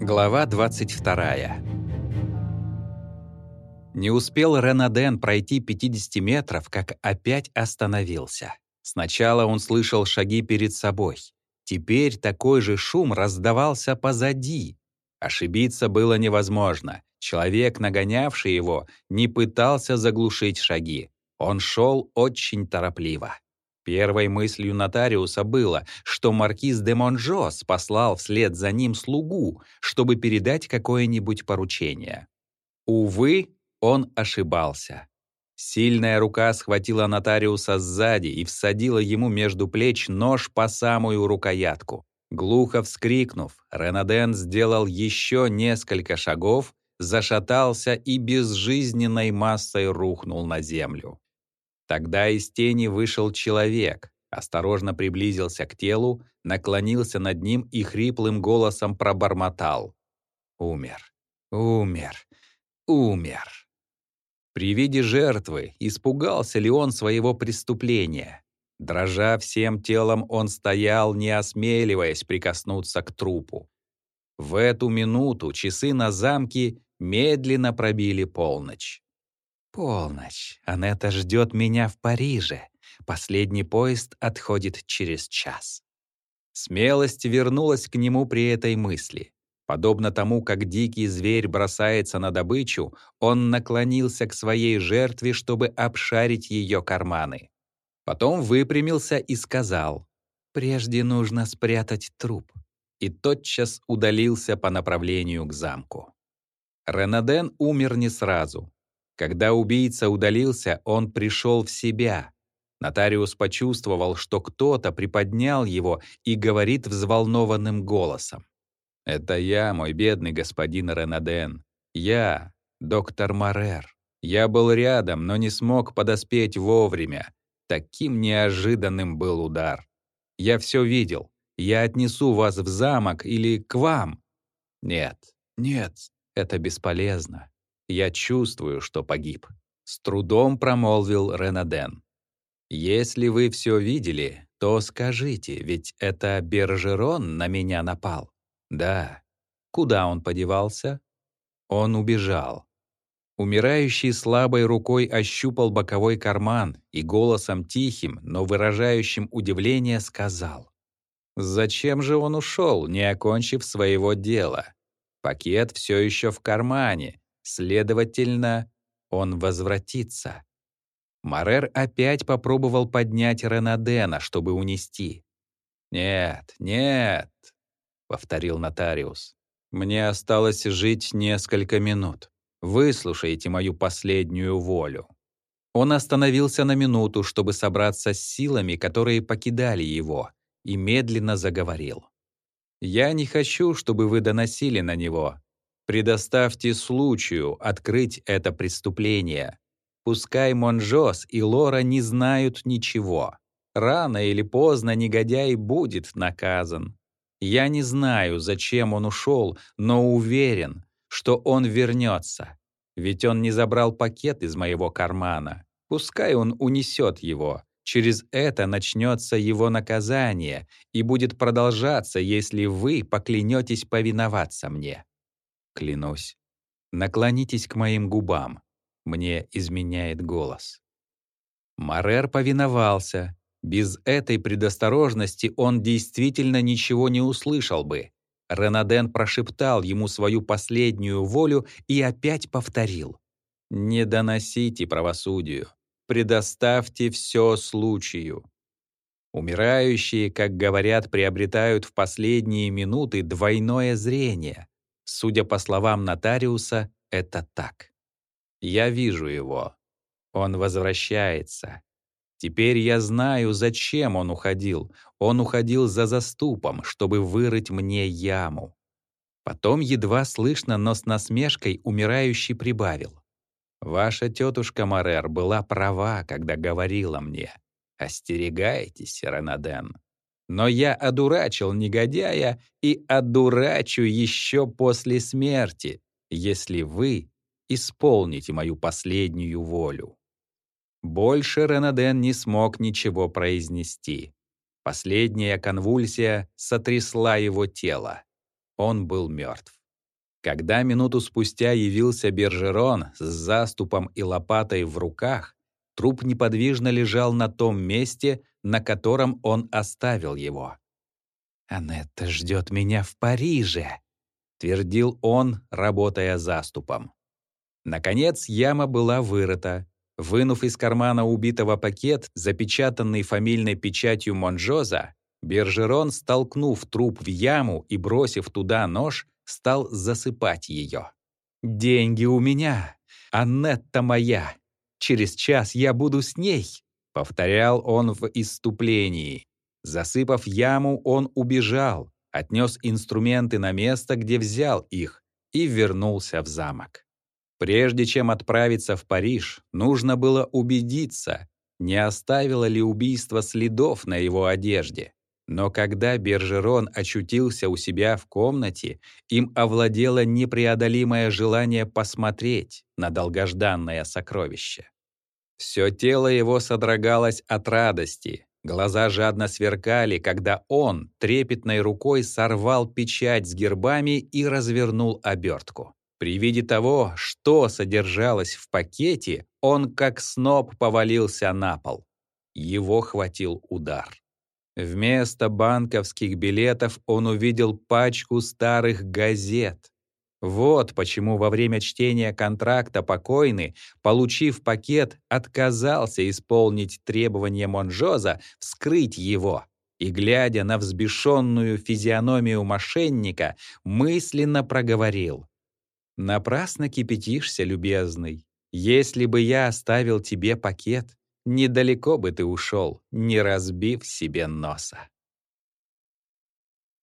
Глава 22. Не успел Ренаден пройти 50 метров, как опять остановился. Сначала он слышал шаги перед собой. Теперь такой же шум раздавался позади. Ошибиться было невозможно. Человек, нагонявший его, не пытался заглушить шаги. Он шел очень торопливо. Первой мыслью нотариуса было, что маркиз де Монжос послал вслед за ним слугу, чтобы передать какое-нибудь поручение. Увы, он ошибался. Сильная рука схватила нотариуса сзади и всадила ему между плеч нож по самую рукоятку. Глухо вскрикнув, Ренаден сделал еще несколько шагов, зашатался и безжизненной массой рухнул на землю. Тогда из тени вышел человек, осторожно приблизился к телу, наклонился над ним и хриплым голосом пробормотал. «Умер, умер, умер». При виде жертвы испугался ли он своего преступления? Дрожа всем телом, он стоял, не осмеливаясь прикоснуться к трупу. В эту минуту часы на замке медленно пробили полночь. Полночь. Анетта ждет меня в Париже. Последний поезд отходит через час. Смелость вернулась к нему при этой мысли. Подобно тому, как дикий зверь бросается на добычу, он наклонился к своей жертве, чтобы обшарить ее карманы. Потом выпрямился и сказал, «Прежде нужно спрятать труп», и тотчас удалился по направлению к замку. Ренаден умер не сразу. Когда убийца удалился, он пришел в себя. Нотариус почувствовал, что кто-то приподнял его и говорит взволнованным голосом. «Это я, мой бедный господин Ренаден. Я, доктор Марер. Я был рядом, но не смог подоспеть вовремя. Таким неожиданным был удар. Я все видел. Я отнесу вас в замок или к вам». «Нет, нет, это бесполезно. Я чувствую, что погиб. С трудом промолвил Ренаден. Если вы все видели, то скажите, ведь это Бержерон на меня напал. Да. Куда он подевался? Он убежал. Умирающий слабой рукой ощупал боковой карман и голосом тихим, но выражающим удивление сказал. «Зачем же он ушел, не окончив своего дела? Пакет все еще в кармане, Следовательно, он возвратится. Марер опять попробовал поднять Ренадена, чтобы унести. «Нет, нет», — повторил нотариус. «Мне осталось жить несколько минут. Выслушайте мою последнюю волю». Он остановился на минуту, чтобы собраться с силами, которые покидали его, и медленно заговорил. «Я не хочу, чтобы вы доносили на него, Предоставьте случаю открыть это преступление. Пускай Монжос и Лора не знают ничего. Рано или поздно негодяй будет наказан. Я не знаю, зачем он ушел, но уверен, что он вернется. Ведь он не забрал пакет из моего кармана. Пускай он унесет его. Через это начнется его наказание и будет продолжаться, если вы поклянетесь повиноваться мне клянусь. Наклонитесь к моим губам. Мне изменяет голос. Марер повиновался. Без этой предосторожности он действительно ничего не услышал бы. Ренаден прошептал ему свою последнюю волю и опять повторил. «Не доносите правосудию. Предоставьте все случаю». Умирающие, как говорят, приобретают в последние минуты двойное зрение. Судя по словам нотариуса, это так. Я вижу его. Он возвращается. Теперь я знаю, зачем он уходил. Он уходил за заступом, чтобы вырыть мне яму. Потом едва слышно, но с насмешкой умирающий прибавил. «Ваша тетушка Марер была права, когда говорила мне. Остерегайтесь, Ренаден. Но я одурачил негодяя и одурачу еще после смерти, если вы исполните мою последнюю волю». Больше Ренаден не смог ничего произнести. Последняя конвульсия сотрясла его тело. Он был мертв. Когда минуту спустя явился Бержерон с заступом и лопатой в руках, труп неподвижно лежал на том месте, на котором он оставил его. «Анетта ждет меня в Париже», — твердил он, работая заступом. Наконец яма была вырыта. Вынув из кармана убитого пакет, запечатанный фамильной печатью Монжоза, Бержерон, столкнув труп в яму и бросив туда нож, стал засыпать ее. «Деньги у меня! Аннетта моя! Через час я буду с ней!» — повторял он в иступлении. Засыпав яму, он убежал, отнес инструменты на место, где взял их, и вернулся в замок. Прежде чем отправиться в Париж, нужно было убедиться, не оставило ли убийство следов на его одежде. Но когда Бержерон очутился у себя в комнате, им овладело непреодолимое желание посмотреть на долгожданное сокровище. Все тело его содрогалось от радости, глаза жадно сверкали, когда он трепетной рукой сорвал печать с гербами и развернул обертку. При виде того, что содержалось в пакете, он как сноп повалился на пол. Его хватил удар. Вместо банковских билетов он увидел пачку старых газет. Вот почему во время чтения контракта покойный, получив пакет, отказался исполнить требования Монжоза вскрыть его и, глядя на взбешенную физиономию мошенника, мысленно проговорил. «Напрасно кипятишься, любезный. Если бы я оставил тебе пакет, недалеко бы ты ушел, не разбив себе носа.